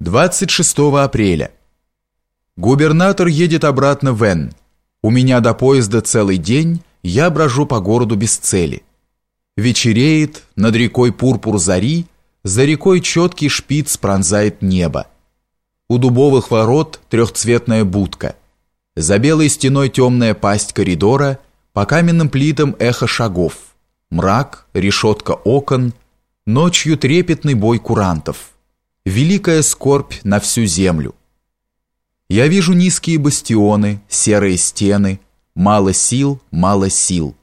26 апреля. Губернатор едет обратно в Н. У меня до поезда целый день, я брожу по городу без цели. Вечереет, над рекой пурпур зари, за рекой четкий шпиц пронзает небо. У дубовых ворот трехцветная будка. За белой стеной темная пасть коридора, по каменным плитам эхо шагов. Мрак, решетка окон, ночью трепетный бой курантов великая скорбь на всю землю. Я вижу низкие бастионы, серые стены, мало сил, мало сил.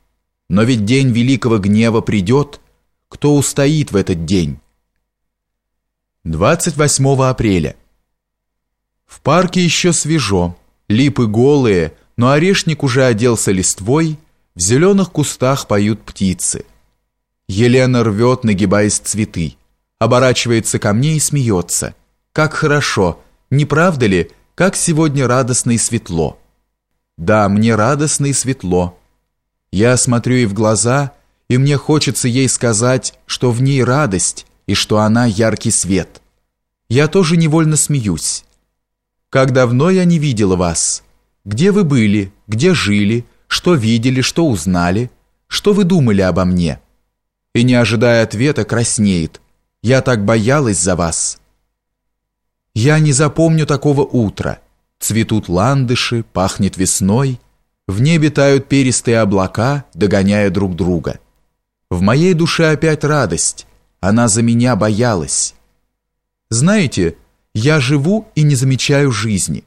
Но ведь день великого гнева придет, кто устоит в этот день? 28 апреля. В парке еще свежо, липы голые, но орешник уже оделся листвой, в зеленых кустах поют птицы. Елена рвет, нагибаясь цветы оборачивается ко мне и смеется. Как хорошо, не правда ли, как сегодня радостно и светло? Да, мне радостно и светло. Я смотрю ей в глаза, и мне хочется ей сказать, что в ней радость и что она яркий свет. Я тоже невольно смеюсь. Как давно я не видела вас? Где вы были? Где жили? Что видели? Что узнали? Что вы думали обо мне? И не ожидая ответа, краснеет – я так боялась за вас. Я не запомню такого утра. Цветут ландыши, пахнет весной. В небе тают перистые облака, догоняя друг друга. В моей душе опять радость. Она за меня боялась. Знаете, я живу и не замечаю жизни.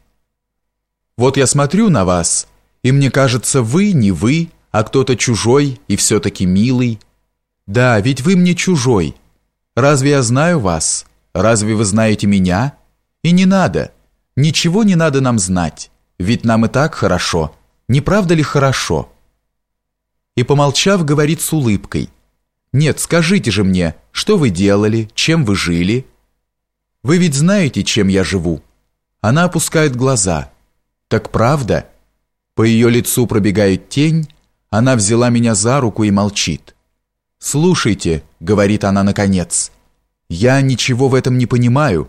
Вот я смотрю на вас, и мне кажется, вы не вы, а кто-то чужой и все-таки милый. Да, ведь вы мне чужой, Разве я знаю вас? Разве вы знаете меня? И не надо. Ничего не надо нам знать. Ведь нам и так хорошо. Не правда ли хорошо? И помолчав, говорит с улыбкой. Нет, скажите же мне, что вы делали, чем вы жили? Вы ведь знаете, чем я живу. Она опускает глаза. Так правда? По ее лицу пробегает тень, она взяла меня за руку и молчит. «Слушайте», — говорит она наконец, — «я ничего в этом не понимаю,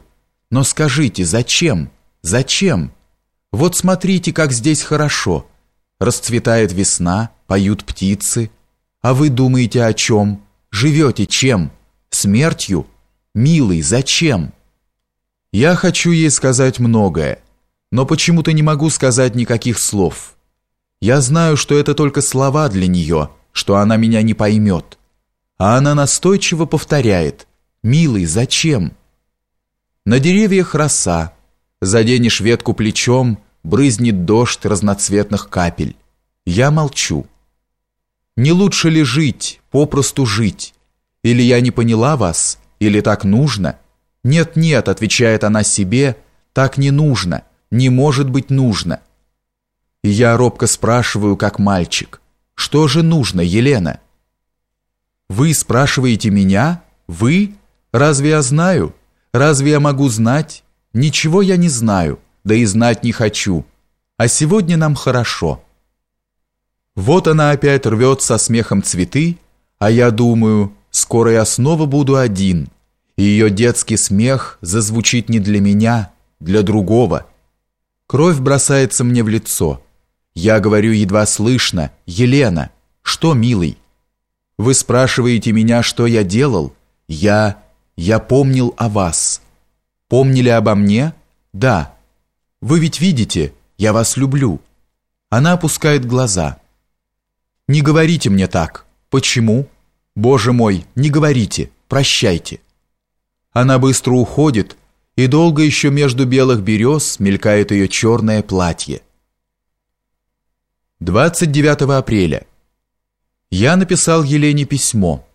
но скажите, зачем? Зачем? Вот смотрите, как здесь хорошо. Расцветает весна, поют птицы. А вы думаете о чем? Живете чем? Смертью? Милый, зачем?» Я хочу ей сказать многое, но почему-то не могу сказать никаких слов. Я знаю, что это только слова для нее, что она меня не поймет а она настойчиво повторяет «Милый, зачем?» На деревьях роса, заденешь ветку плечом, брызнет дождь разноцветных капель. Я молчу. Не лучше ли жить, попросту жить? Или я не поняла вас, или так нужно? Нет-нет, отвечает она себе, так не нужно, не может быть нужно. Я робко спрашиваю, как мальчик, что же нужно, Елена? Вы спрашиваете меня? Вы? Разве я знаю? Разве я могу знать? Ничего я не знаю, да и знать не хочу. А сегодня нам хорошо. Вот она опять рвет со смехом цветы, а я думаю, скоро я снова буду один, и ее детский смех зазвучит не для меня, для другого. Кровь бросается мне в лицо. Я говорю едва слышно, «Елена, что, милый?» Вы спрашиваете меня, что я делал? Я... я помнил о вас. Помнили обо мне? Да. Вы ведь видите, я вас люблю. Она опускает глаза. Не говорите мне так. Почему? Боже мой, не говорите. Прощайте. Она быстро уходит, и долго еще между белых берез мелькает ее черное платье. 29 апреля. Я написал Елене письмо.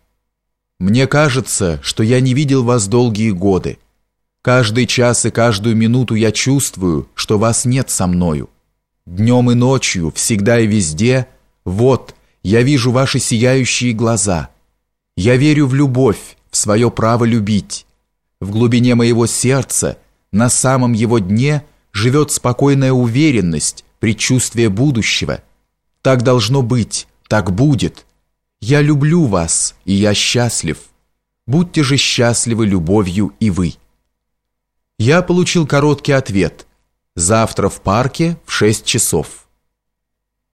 Мне кажется, что я не видел вас долгие годы. Каждый час и каждую минуту я чувствую, что вас нет со мною. Днем и ночью, всегда и везде, вот, я вижу ваши сияющие глаза. Я верю в любовь, в свое право любить. В глубине моего сердца, на самом его дне, живет спокойная уверенность, предчувствие будущего. Так должно быть, так будет. Я люблю вас, и я счастлив. Будьте же счастливы любовью и вы». Я получил короткий ответ. Завтра в парке в шесть часов.